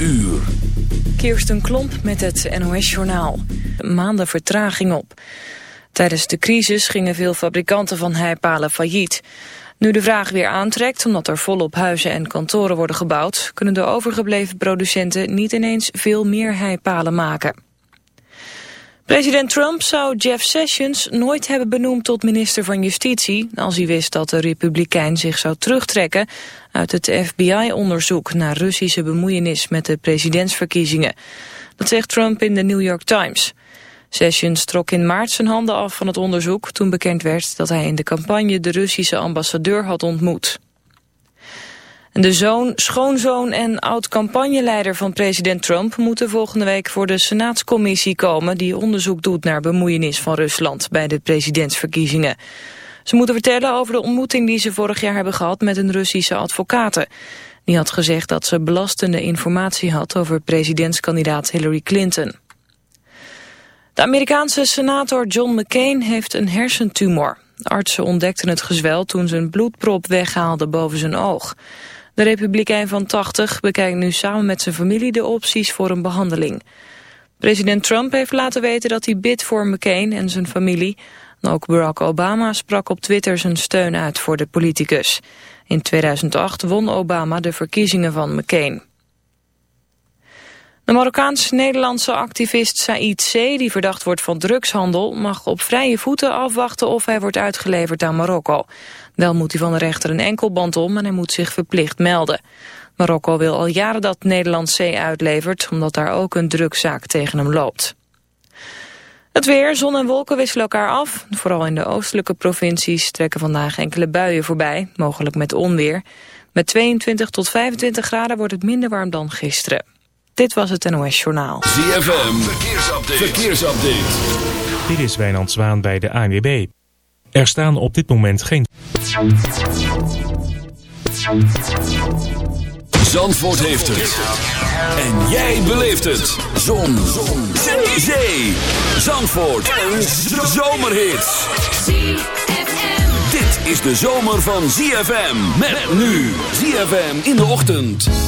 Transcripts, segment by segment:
uur. Kirsten Klomp met het NOS-journaal. Maanden vertraging op. Tijdens de crisis gingen veel fabrikanten van heipalen failliet. Nu de vraag weer aantrekt, omdat er volop huizen en kantoren worden gebouwd... kunnen de overgebleven producenten niet ineens veel meer heipalen maken. President Trump zou Jeff Sessions nooit hebben benoemd tot minister van Justitie... als hij wist dat de republikein zich zou terugtrekken... uit het FBI-onderzoek naar Russische bemoeienis met de presidentsverkiezingen. Dat zegt Trump in de New York Times. Sessions trok in maart zijn handen af van het onderzoek... toen bekend werd dat hij in de campagne de Russische ambassadeur had ontmoet. De zoon, schoonzoon en oud-campagneleider van president Trump... moeten volgende week voor de Senaatscommissie komen... die onderzoek doet naar bemoeienis van Rusland bij de presidentsverkiezingen. Ze moeten vertellen over de ontmoeting die ze vorig jaar hebben gehad... met een Russische advocaten. Die had gezegd dat ze belastende informatie had... over presidentskandidaat Hillary Clinton. De Amerikaanse senator John McCain heeft een hersentumor. artsen ontdekten het gezwel toen ze een bloedprop weghaalden boven zijn oog. De republikein van 80 bekijkt nu samen met zijn familie de opties voor een behandeling. President Trump heeft laten weten dat hij bidt voor McCain en zijn familie. ook Barack Obama sprak op Twitter zijn steun uit voor de politicus. In 2008 won Obama de verkiezingen van McCain. De Marokkaans-Nederlandse activist Said C., die verdacht wordt van drugshandel, mag op vrije voeten afwachten of hij wordt uitgeleverd aan Marokko. Wel moet hij van de rechter een enkelband om en hij moet zich verplicht melden. Marokko wil al jaren dat Nederland C. uitlevert, omdat daar ook een drugzaak tegen hem loopt. Het weer, zon en wolken wisselen elkaar af. Vooral in de oostelijke provincies trekken vandaag enkele buien voorbij, mogelijk met onweer. Met 22 tot 25 graden wordt het minder warm dan gisteren. Dit was het NOS Journaal. ZFM, verkeersupdate. verkeersupdate. Dit is Wijnand Zwaan bij de ANWB. Er staan op dit moment geen... Zandvoort heeft het. En jij beleeft het. Zon. Zon. Zee. Zee. Zandvoort. Een zomerhit. Dit is de zomer van ZFM. Met nu. ZFM in de ochtend.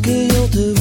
Que yo te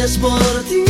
desbordinho.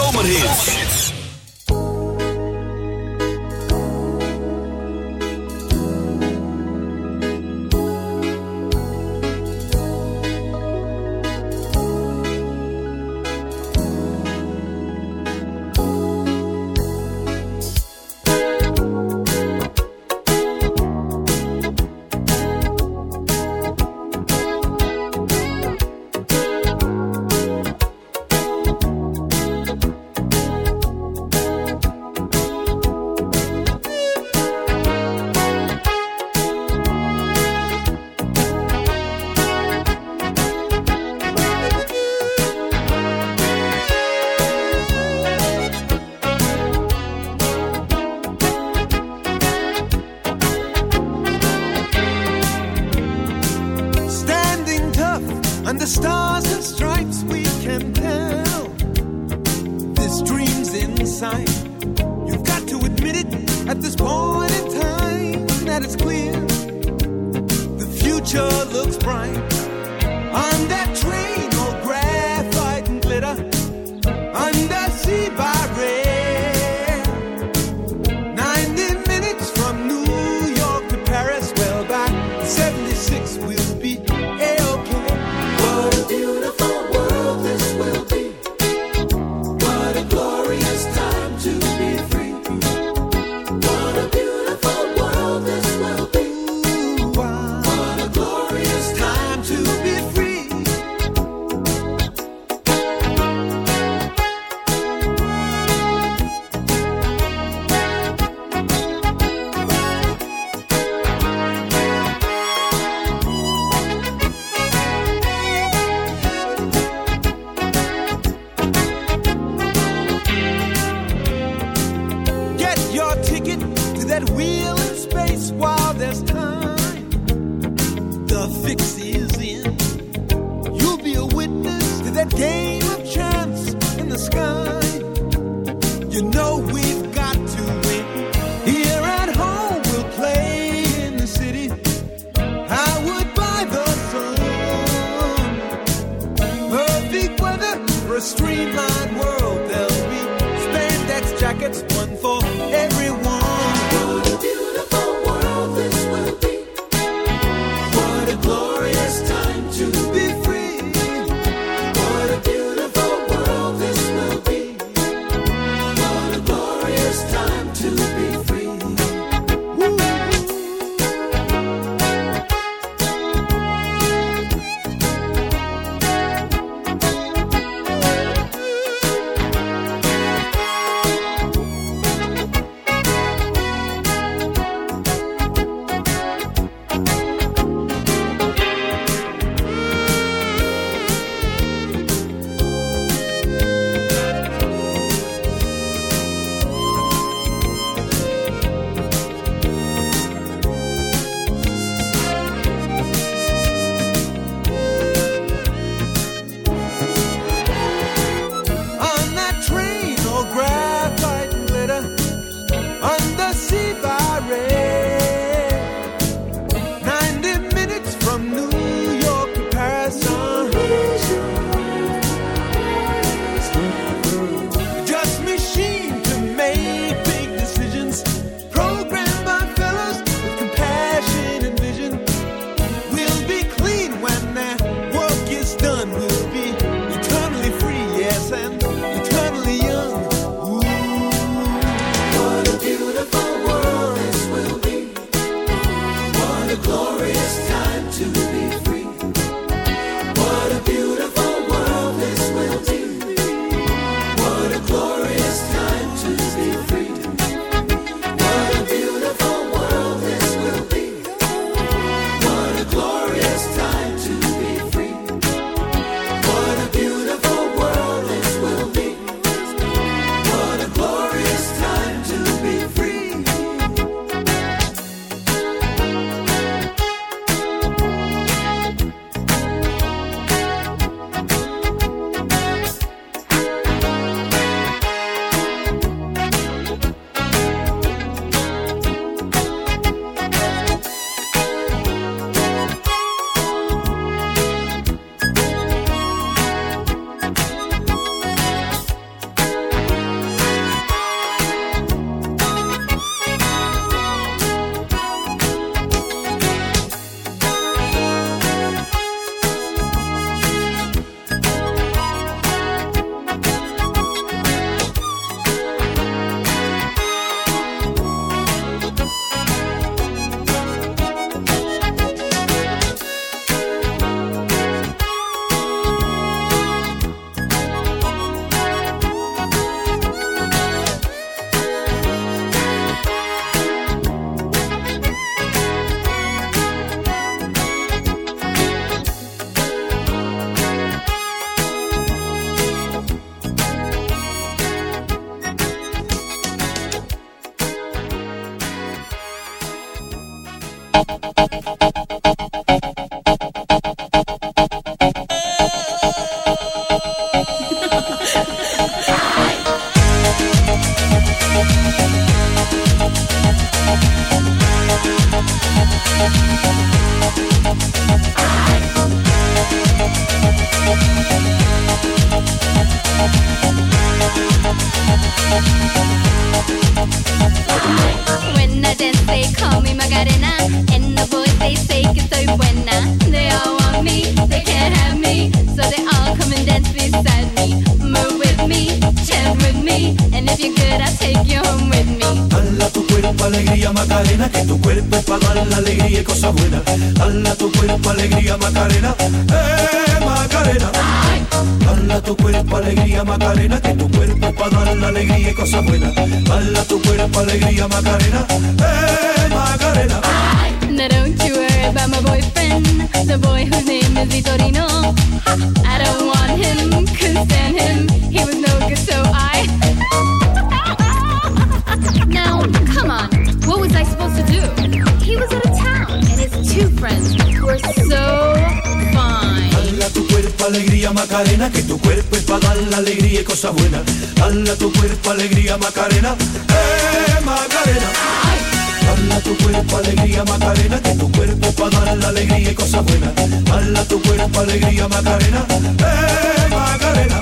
at this point in time that it's clear the future looks bright on that train, old graphite and glitter. Tu cuerpo, alegría, Macarena. Que tu cuerpo para dar la alegría y cosas buenas. Tu cuerpo, alegría, Macarena. Eh, Macarena. Now don't you worry about my boyfriend, the boy whose name is Vitorino. I don't want him, couldn't stand him. He was no good, so I. now, come on, what was I supposed to do? He was out of town, two friends were so fine. Hala tu cuerpo, alegría, Macarena. Que tu cuerpo es para dar la alegría y cosas buenas. Hala tu cuerpo, alegría, Macarena. Eh, Macarena. Hala tu cuerpo, alegría, Macarena. Que tu cuerpo para dar la alegría y cosas buenas. Hala tu cuerpo, alegría, Macarena. Eh, Macarena.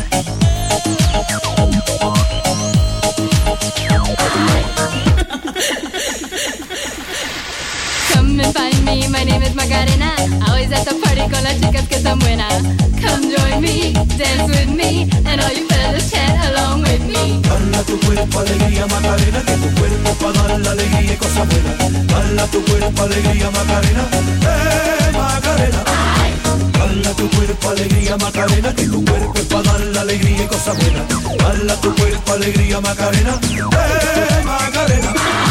my name is Macarena. Always at the party con las chicas que están buenas. Come join me, dance with me, and all you fellas chat along with me. Hala tu cuerpo, alegría, Macarena. Que tu cuerpo para dar la alegría y cosas buenas. Hala tu cuerpo, alegría, Macarena. Eh, Macarena. Hala tu cuerpo, alegría, Macarena. Que tu cuerpo es para dar la alegría y cosas buenas. Hala tu cuerpo, alegría, Macarena. Eh, Macarena.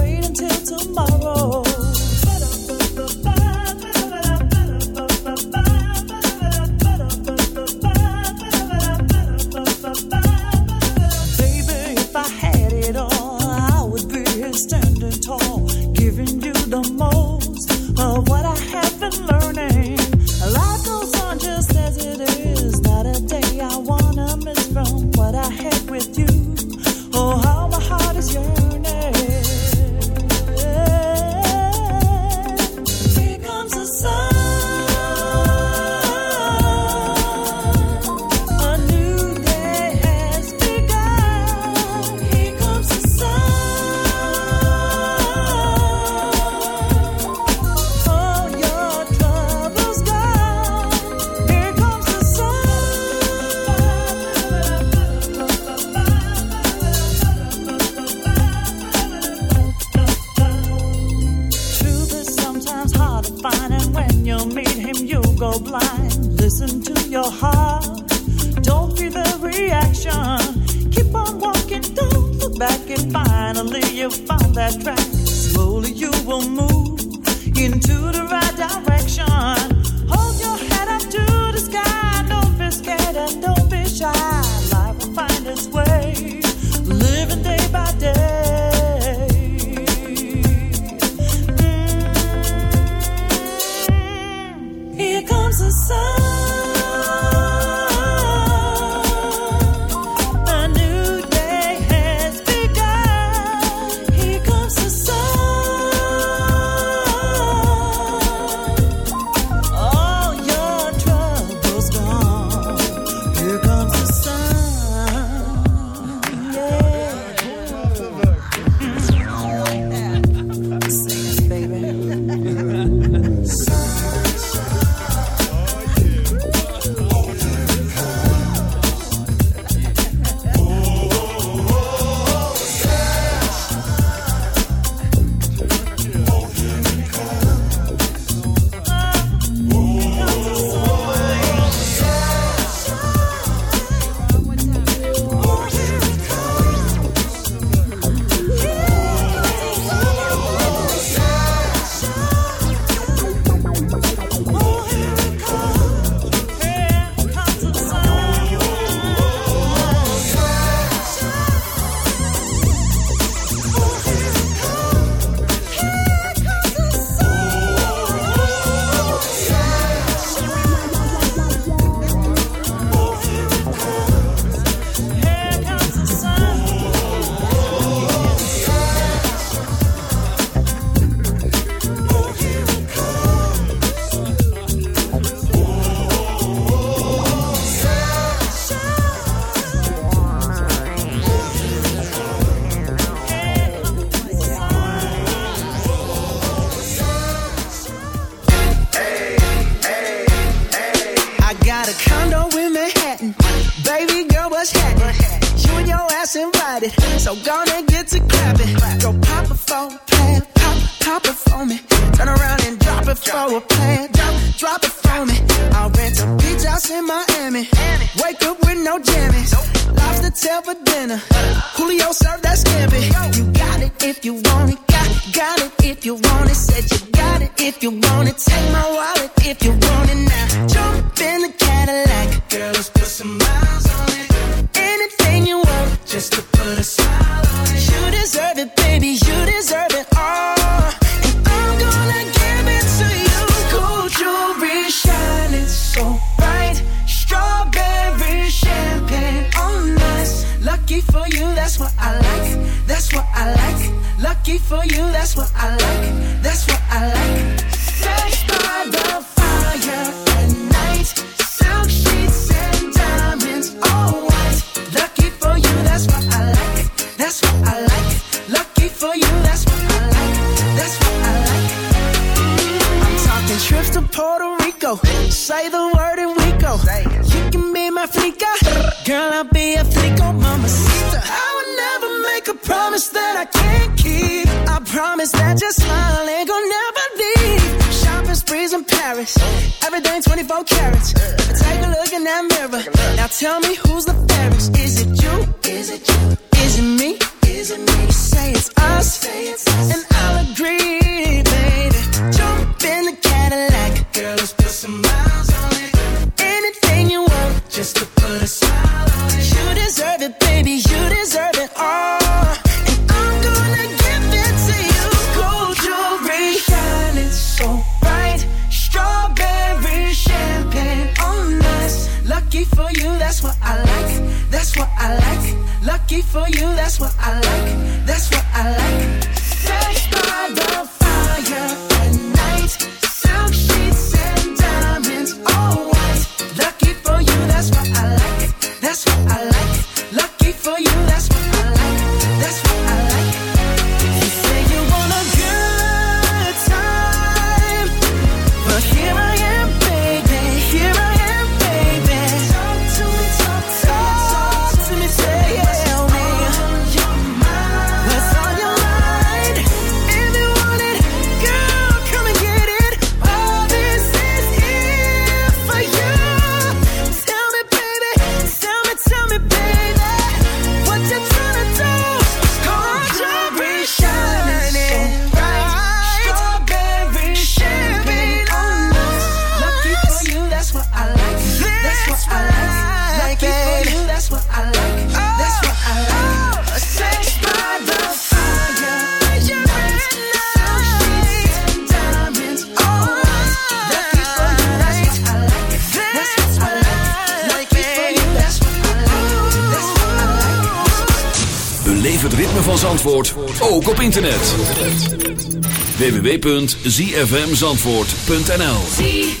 www.zfmzandvoort.nl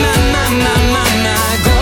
my, my, my, my, my. Go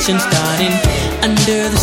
kitchen starting. Under the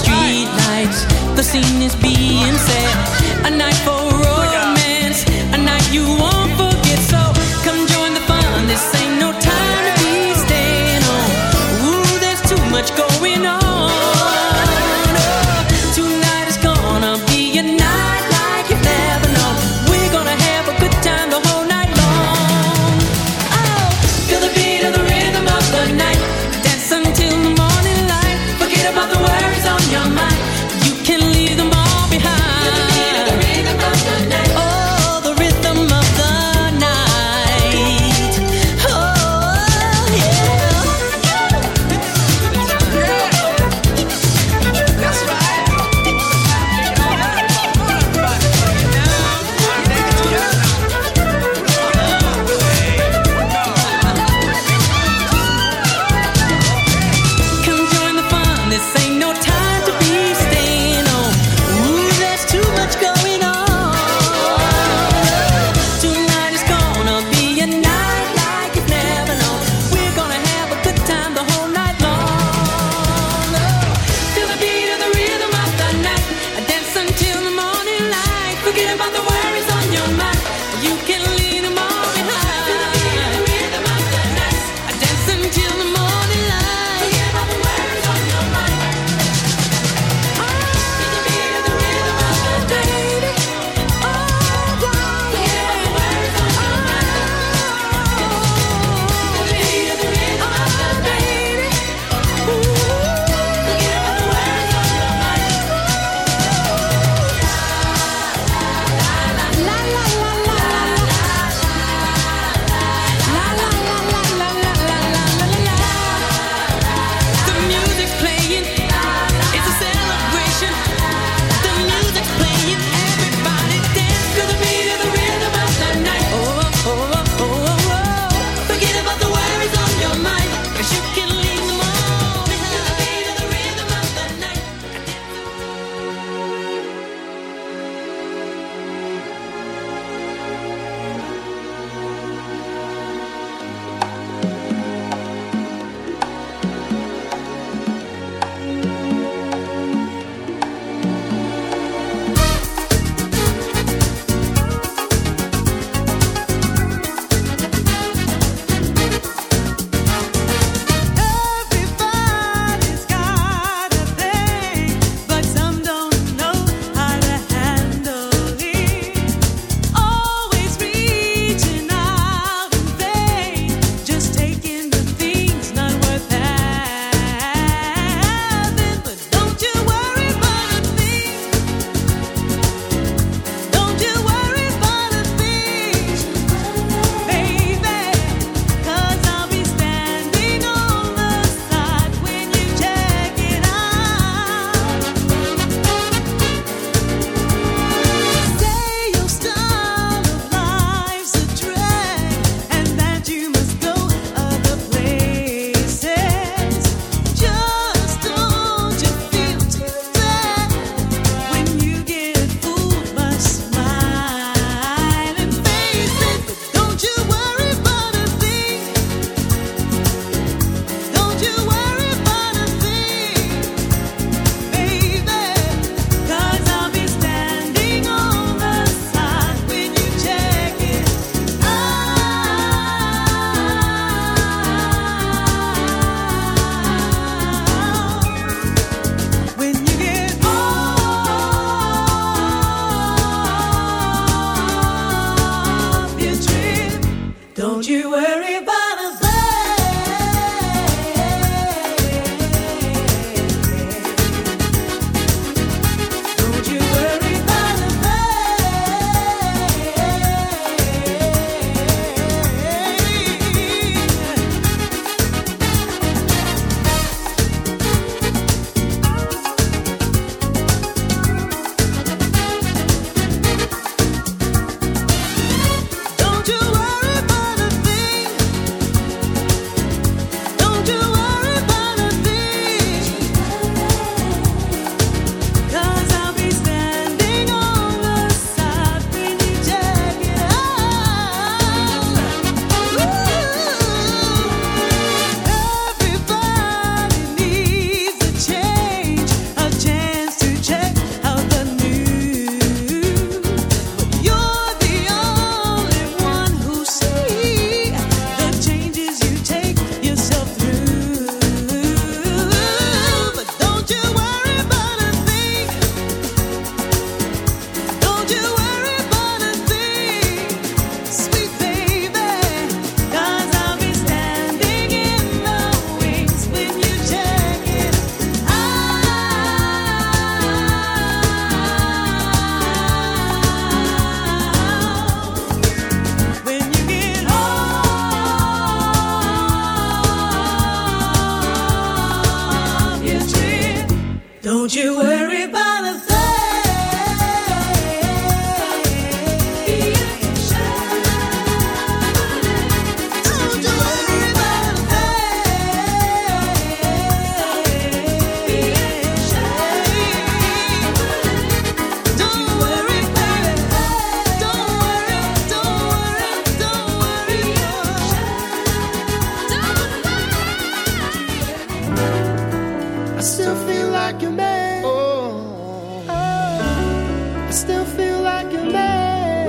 like man. Oh. Oh. I still feel like man.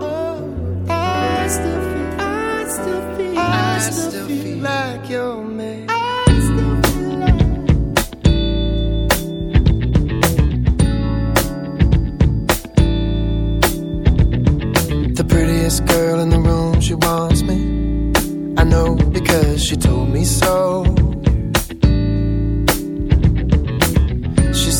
Oh. I still feel, I still feel, I still, feel like your man. The prettiest girl in the room, she wants me. I know because she told me so.